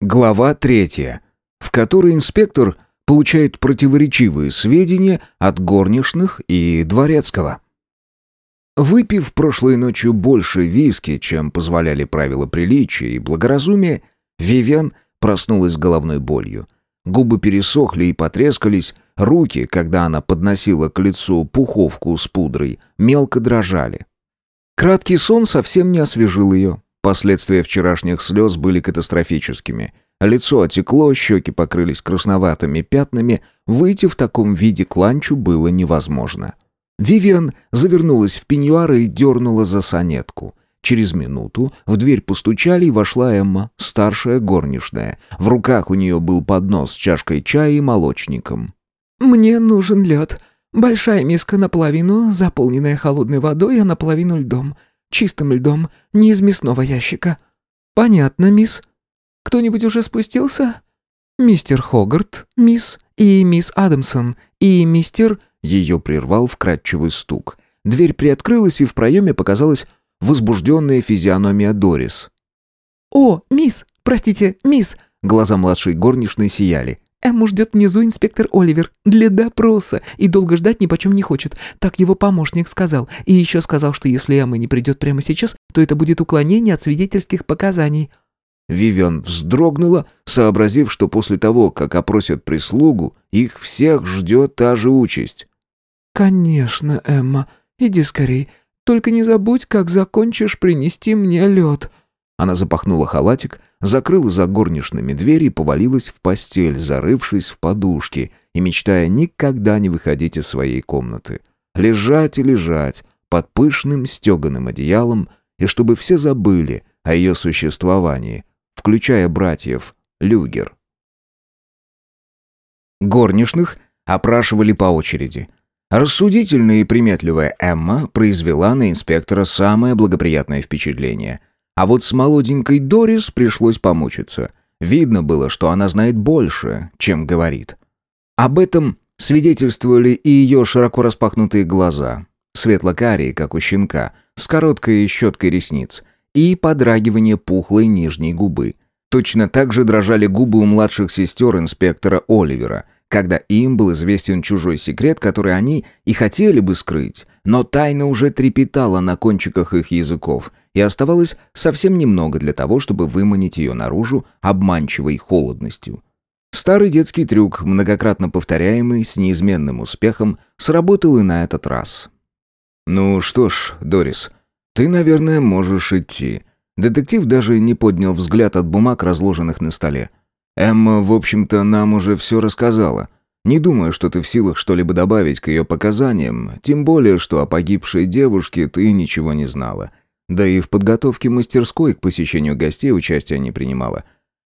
Глава третья, в которой инспектор получает противоречивые сведения от горничных и дворецкого. Выпив прошлой ночью больше виски, чем позволяли правила приличия и благоразумия, Вивен проснулась с головной болью. Губы пересохли и потрескались, руки, когда она подносила к лицу пуховку с пудрой, мелко дрожали. Краткий сон совсем не освежил ее. Последствия вчерашних слез были катастрофическими. Лицо отекло, щеки покрылись красноватыми пятнами, выйти в таком виде к ланчу было невозможно. Вивиан завернулась в пеньюар и дернула за санетку. Через минуту в дверь постучали, и вошла Эмма, старшая горничная. В руках у нее был поднос с чашкой чая и молочником. «Мне нужен лед. Большая миска наполовину, заполненная холодной водой, а наполовину льдом. Чистым льдом, не из мясного ящика». «Понятно, мисс. Кто-нибудь уже спустился?» «Мистер Хогарт, мисс, и мисс Адамсон, и мистер...» Ее прервал вкрадчивый стук. Дверь приоткрылась, и в проеме показалась возбужденная физиономия Дорис. «О, мисс! Простите, мисс!» Глаза младшей горничной сияли. Эмму ждет внизу инспектор Оливер для допроса и долго ждать ни почем не хочет. Так его помощник сказал. И еще сказал, что если Эмма не придет прямо сейчас, то это будет уклонение от свидетельских показаний». Вивиан вздрогнула, сообразив, что после того, как опросят прислугу, их всех ждет та же участь. «Конечно, Эмма, иди скорей. Только не забудь, как закончишь принести мне лед». Она запахнула халатик, закрыла за горничными дверь и повалилась в постель, зарывшись в подушки и мечтая никогда не выходить из своей комнаты. Лежать и лежать под пышным стеганым одеялом, и чтобы все забыли о ее существовании, включая братьев Люгер. Горничных опрашивали по очереди. Рассудительная и приметливая Эмма произвела на инспектора самое благоприятное впечатление. А вот с молоденькой Дорис пришлось помучиться. Видно было, что она знает больше, чем говорит. Об этом свидетельствовали и ее широко распахнутые глаза, светло-карие, как у щенка, с короткой щеткой ресниц, и подрагивание пухлой нижней губы. Точно так же дрожали губы у младших сестер инспектора Оливера – когда им был известен чужой секрет, который они и хотели бы скрыть, но тайна уже трепетала на кончиках их языков, и оставалось совсем немного для того, чтобы выманить ее наружу обманчивой холодностью. Старый детский трюк, многократно повторяемый с неизменным успехом, сработал и на этот раз. «Ну что ж, Дорис, ты, наверное, можешь идти». Детектив даже не поднял взгляд от бумаг, разложенных на столе. Эмма, в общем-то, нам уже все рассказала. Не думаю, что ты в силах что-либо добавить к ее показаниям, тем более, что о погибшей девушке ты ничего не знала. Да и в подготовке мастерской к посещению гостей участия не принимала.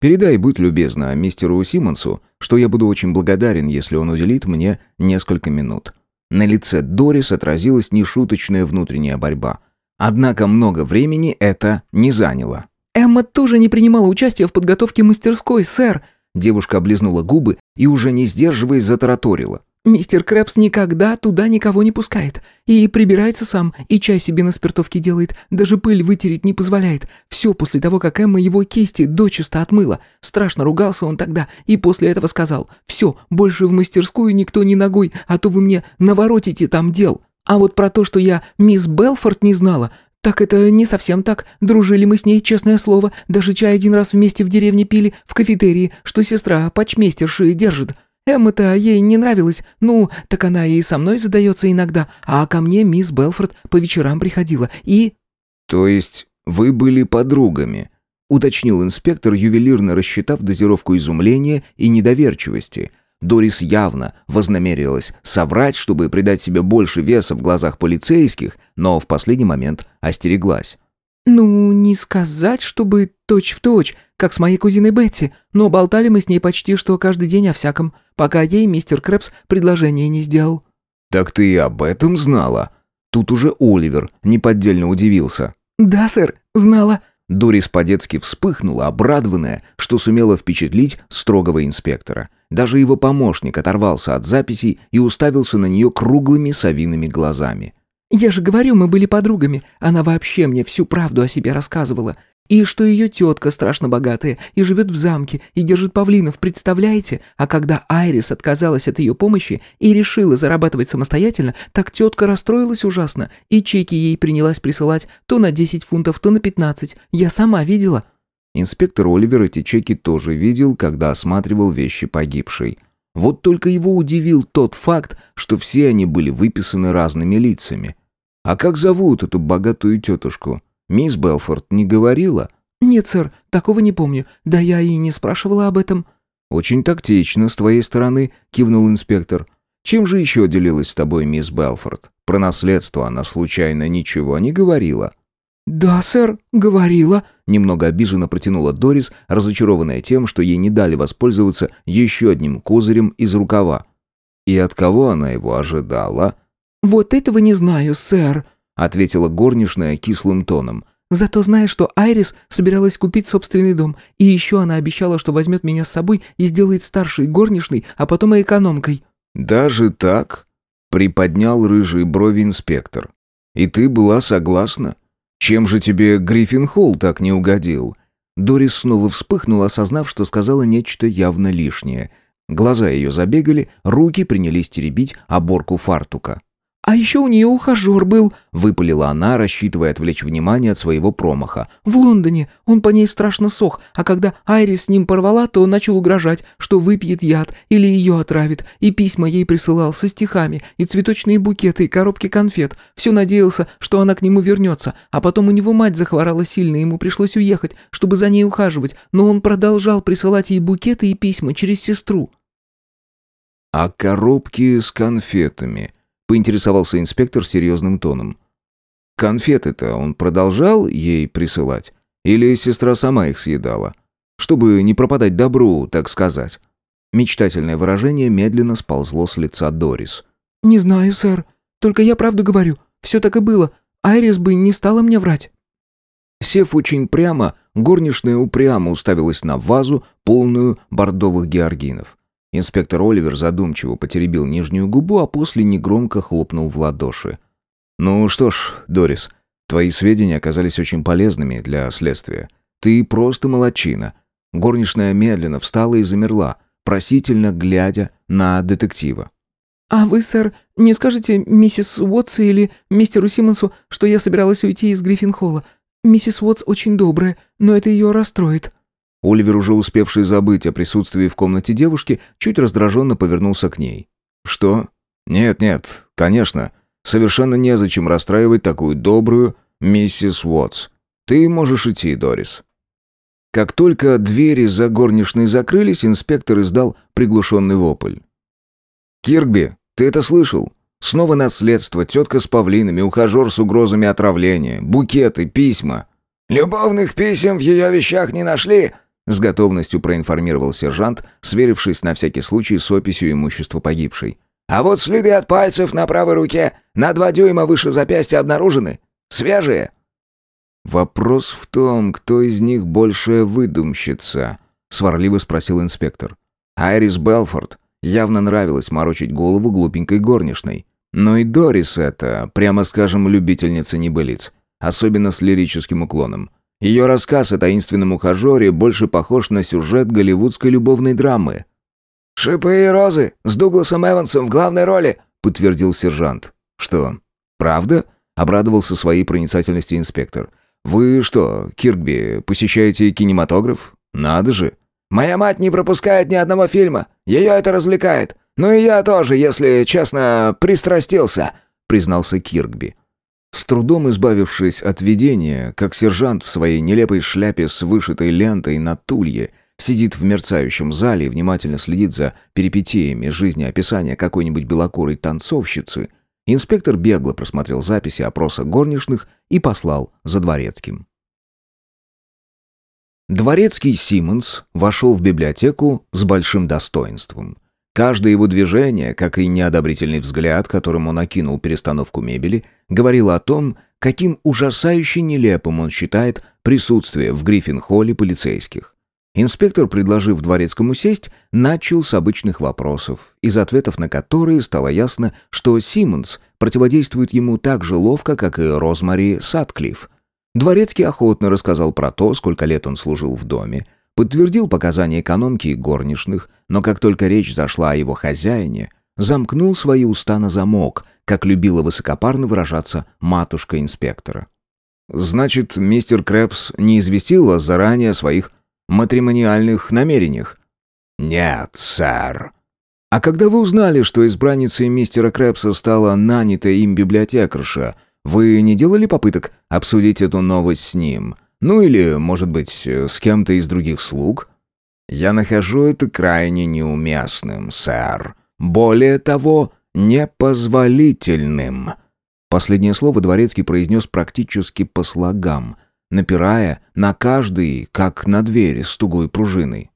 Передай, будь любезна, мистеру Симмонсу, что я буду очень благодарен, если он уделит мне несколько минут». На лице Дорис отразилась нешуточная внутренняя борьба. Однако много времени это не заняло. «Эмма тоже не принимала участия в подготовке мастерской, сэр!» Девушка облизнула губы и, уже не сдерживаясь, затараторила. «Мистер Крэпс никогда туда никого не пускает. И прибирается сам, и чай себе на спиртовке делает, даже пыль вытереть не позволяет. Все после того, как Эмма его кисти дочисто отмыла. Страшно ругался он тогда, и после этого сказал, «Все, больше в мастерскую никто не ногой, а то вы мне наворотите там дел». А вот про то, что я мисс Белфорд не знала, «Так это не совсем так. Дружили мы с ней, честное слово. Даже чай один раз вместе в деревне пили, в кафетерии, что сестра почмейстерши держит. Эмма-то ей не нравилась. Ну, так она и со мной задается иногда. А ко мне мисс Белфорд по вечерам приходила. И...» «То есть вы были подругами?» уточнил инспектор, ювелирно рассчитав дозировку изумления и недоверчивости – Дорис явно вознамерилась соврать, чтобы придать себе больше веса в глазах полицейских, но в последний момент остереглась. «Ну, не сказать, чтобы точь-в-точь, как с моей кузиной Бетти, но болтали мы с ней почти что каждый день о всяком, пока ей мистер Крэпс предложение не сделал». «Так ты и об этом знала?» Тут уже Оливер неподдельно удивился. «Да, сэр, знала». Дорис по-детски вспыхнула, обрадованная, что сумела впечатлить строгого инспектора. Даже его помощник оторвался от записей и уставился на нее круглыми совиными глазами. «Я же говорю, мы были подругами. Она вообще мне всю правду о себе рассказывала. И что ее тетка страшно богатая и живет в замке и держит павлинов, представляете? А когда Айрис отказалась от ее помощи и решила зарабатывать самостоятельно, так тетка расстроилась ужасно и чеки ей принялась присылать то на 10 фунтов, то на 15. Я сама видела. Инспектор Оливер эти чеки тоже видел, когда осматривал вещи погибшей. Вот только его удивил тот факт, что все они были выписаны разными лицами. А как зовут эту богатую тетушку? Мисс Белфорд не говорила? «Нет, сэр, такого не помню. Да я и не спрашивала об этом». «Очень тактично с твоей стороны», — кивнул инспектор. «Чем же еще делилась с тобой мисс Белфорд? Про наследство она случайно ничего не говорила?» «Да, сэр, говорила», — немного обиженно протянула Дорис, разочарованная тем, что ей не дали воспользоваться еще одним козырем из рукава. И от кого она его ожидала? «Вот этого не знаю, сэр», — ответила горничная кислым тоном. «Зато знаю, что Айрис собиралась купить собственный дом, и еще она обещала, что возьмет меня с собой и сделает старшей горничной, а потом и экономкой». «Даже так?» — приподнял рыжие брови инспектор. «И ты была согласна? Чем же тебе Гриффин Холл так не угодил?» Дорис снова вспыхнула, осознав, что сказала нечто явно лишнее. Глаза ее забегали, руки принялись теребить оборку фартука. «А еще у нее ухажер был», — выпалила она, рассчитывая отвлечь внимание от своего промаха. «В Лондоне. Он по ней страшно сох, а когда Айрис с ним порвала, то он начал угрожать, что выпьет яд или ее отравит, и письма ей присылал со стихами, и цветочные букеты, и коробки конфет. Все надеялся, что она к нему вернется, а потом у него мать захворала сильно, ему пришлось уехать, чтобы за ней ухаживать, но он продолжал присылать ей букеты и письма через сестру». «А коробки с конфетами?» Поинтересовался инспектор серьезным тоном. «Конфеты-то он продолжал ей присылать? Или сестра сама их съедала? Чтобы не пропадать добру, так сказать». Мечтательное выражение медленно сползло с лица Дорис. «Не знаю, сэр. Только я правду говорю. Все так и было. Айрис бы не стала мне врать». Сев очень прямо, горничная упрямо уставилась на вазу, полную бордовых георгинов. Инспектор Оливер задумчиво потеребил нижнюю губу, а после негромко хлопнул в ладоши. «Ну что ж, Дорис, твои сведения оказались очень полезными для следствия. Ты просто молодчина». Горничная медленно встала и замерла, просительно глядя на детектива. «А вы, сэр, не скажете миссис Уотс или мистеру Симмонсу, что я собиралась уйти из Гриффин-холла? Миссис Уотс очень добрая, но это ее расстроит». Оливер, уже успевший забыть о присутствии в комнате девушки, чуть раздраженно повернулся к ней. «Что? Нет-нет, конечно. Совершенно незачем расстраивать такую добрую миссис Уотс. Ты можешь идти, Дорис». Как только двери за горничной закрылись, инспектор издал приглушенный вопль. «Киркби, ты это слышал? Снова наследство, тетка с павлинами, ухажер с угрозами отравления, букеты, письма». «Любовных писем в ее вещах не нашли?» С готовностью проинформировал сержант, сверившись на всякий случай с описью имущества погибшей. «А вот следы от пальцев на правой руке на два дюйма выше запястья обнаружены. Свежие». «Вопрос в том, кто из них большая выдумщица», — сварливо спросил инспектор. Айрис Белфорд явно нравилось морочить голову глупенькой горничной. Но и Дорис это, прямо скажем, любительница небылиц, особенно с лирическим уклоном. Ее рассказ о таинственном ухажере больше похож на сюжет голливудской любовной драмы. «Шипы и розы с Дугласом Эвансом в главной роли», — подтвердил сержант. «Что, правда?» — обрадовался своей проницательности инспектор. «Вы что, Киркби, посещаете кинематограф? Надо же!» «Моя мать не пропускает ни одного фильма. Ее это развлекает. Ну и я тоже, если честно, пристрастился», — признался Киркби. С трудом избавившись от видения, как сержант в своей нелепой шляпе с вышитой лентой на тулье сидит в мерцающем зале и внимательно следит за перипетиями жизнеописания какой-нибудь белокурой танцовщицы, инспектор бегло просмотрел записи опроса горничных и послал за дворецким. Дворецкий Симмонс вошел в библиотеку с большим достоинством. Каждое его движение, как и неодобрительный взгляд, которым он окинул перестановку мебели, говорило о том, каким ужасающе нелепым он считает присутствие в Гриффин-холле полицейских. Инспектор, предложив дворецкому сесть, начал с обычных вопросов, из ответов на которые стало ясно, что Симмонс противодействует ему так же ловко, как и Розмари Сатклифф. Дворецкий охотно рассказал про то, сколько лет он служил в доме, подтвердил показания экономки и горничных, но как только речь зашла о его хозяине, замкнул свои уста на замок, как любила высокопарно выражаться матушка инспектора. «Значит, мистер Крэпс не известил вас заранее о своих матримониальных намерениях?» «Нет, сэр». «А когда вы узнали, что избранницей мистера Крэпса стала нанятая им библиотекарша, вы не делали попыток обсудить эту новость с ним? Ну или, может быть, с кем-то из других слуг?» «Я нахожу это крайне неуместным, сэр. Более того, непозволительным». Последнее слово Дворецкий произнес практически по слогам, напирая на каждый, как на двери с тугой пружиной.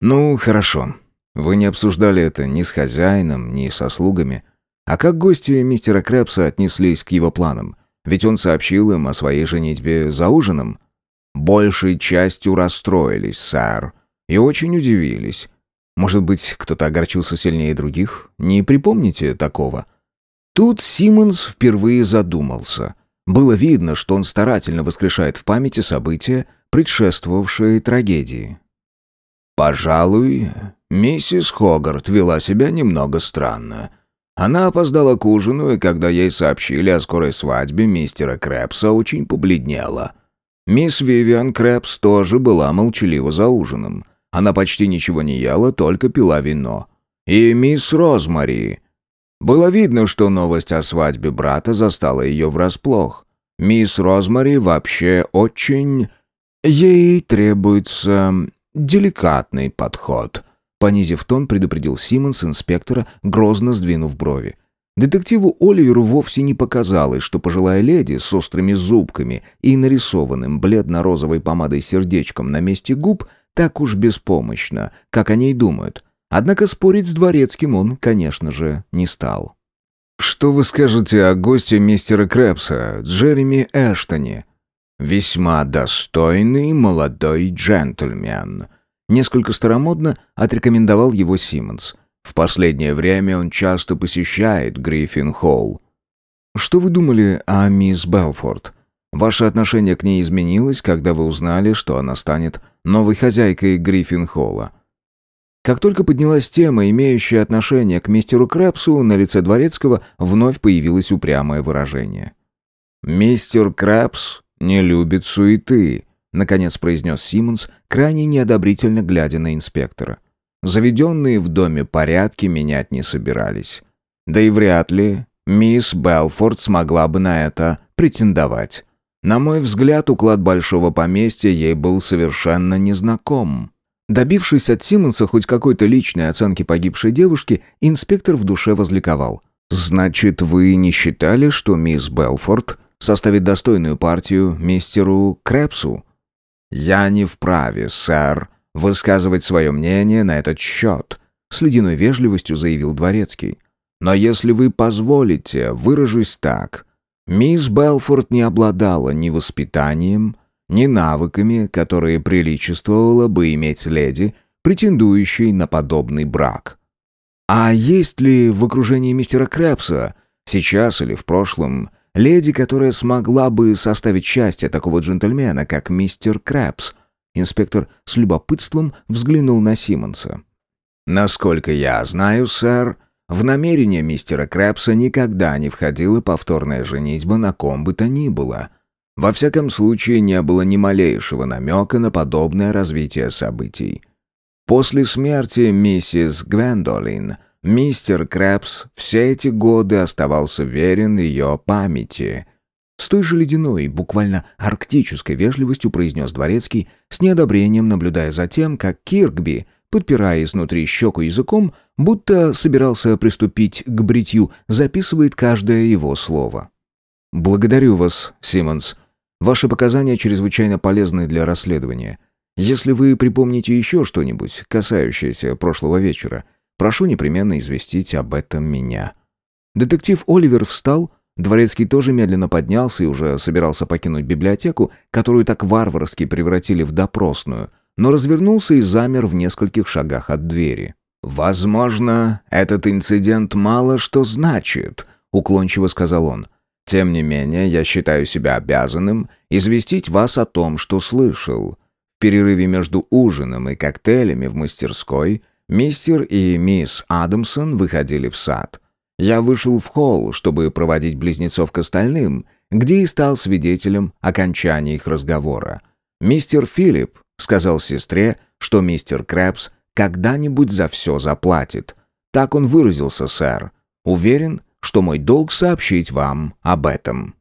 «Ну, хорошо. Вы не обсуждали это ни с хозяином, ни со слугами. А как гости мистера Крэпса отнеслись к его планам? Ведь он сообщил им о своей женитьбе за ужином. Большей частью расстроились, сэр, и очень удивились. Может быть, кто-то огорчился сильнее других? Не припомните такого?» Тут Симмонс впервые задумался. Было видно, что он старательно воскрешает в памяти события, предшествовавшие трагедии. «Пожалуй, миссис Хогарт вела себя немного странно. Она опоздала к ужину, и когда ей сообщили о скорой свадьбе мистера Крэпса, очень побледнела. Мисс Вивиан Крэпс тоже была молчалива за ужином. Она почти ничего не ела, только пила вино. И мисс Розмари. Было видно, что новость о свадьбе брата застала ее врасплох. Мисс Розмари вообще очень... Ей требуется деликатный подход. Понизив тон, предупредил Симмонс инспектора, грозно сдвинув брови. Детективу Оливеру вовсе не показалось, что пожилая леди с острыми зубками и нарисованным бледно-розовой помадой сердечком на месте губ так уж беспомощна, как о ней думают. Однако спорить с дворецким он, конечно же, не стал. «Что вы скажете о госте мистера Крэпса, Джереми Эштоне?» «Весьма достойный молодой джентльмен», несколько старомодно отрекомендовал его Симмонс. В последнее время он часто посещает Гриффин-холл. Что вы думали о мисс Белфорд? Ваше отношение к ней изменилось, когда вы узнали, что она станет новой хозяйкой Гриффин-холла. Как только поднялась тема, имеющая отношение к мистеру Крэпсу, на лице Дворецкого вновь появилось упрямое выражение. «Мистер Крэпс не любит суеты», — наконец произнес Симмонс, крайне неодобрительно глядя на инспектора. Заведенные в доме порядки менять не собирались. Да и вряд ли мисс Белфорд смогла бы на это претендовать. На мой взгляд, уклад большого поместья ей был совершенно незнаком. Добившись от Симмонса хоть какой-то личной оценки погибшей девушки, инспектор в душе возликовал. «Значит, вы не считали, что мисс Белфорд составит достойную партию мистеру Крэпсу?» «Я не вправе, сэр, высказывать свое мнение на этот счет», с ледяной вежливостью заявил Дворецкий. «Но если вы позволите, выражусь так. Мисс Белфорд не обладала ни воспитанием, ни навыками, которые приличествовало бы иметь леди, претендующей на подобный брак». «А есть ли в окружении мистера Крэпса, сейчас или в прошлом, Леди, которая смогла бы составить счастье такого джентльмена, как мистер Крэпс. Инспектор с любопытством взглянул на Симмонса. «Насколько я знаю, сэр, в намерение мистера Крэпса никогда не входила повторная женитьба на ком бы то ни было. Во всяком случае, не было ни малейшего намека на подобное развитие событий. После смерти миссис Гвендолин – Мистер Крэпс все эти годы оставался верен ее памяти. С той же ледяной, буквально арктической вежливостью произнес Дворецкий, с неодобрением наблюдая за тем, как Киркби, подпирая изнутри щеку языком, будто собирался приступить к бритью, записывает каждое его слово. «Благодарю вас, Симмонс. Ваши показания чрезвычайно полезны для расследования. Если вы припомните еще что-нибудь, касающееся прошлого вечера, Прошу непременно известить об этом меня». Детектив Оливер встал, Дворецкий тоже медленно поднялся и уже собирался покинуть библиотеку, которую так варварски превратили в допросную, но развернулся и замер в нескольких шагах от двери. «Возможно, этот инцидент мало что значит», — уклончиво сказал он. Тем не менее, я считаю себя обязанным известить вас о том, что слышал. В перерыве между ужином и коктейлями в мастерской мистер и мисс Адамсон выходили в сад. Я вышел в холл, чтобы проводить близнецов к остальным, где и стал свидетелем окончания их разговора. Мистер Филипп сказал сестре, что мистер Крэпс когда-нибудь за все заплатит. Так он выразился, сэр. Уверен, что мой долг сообщить вам об этом.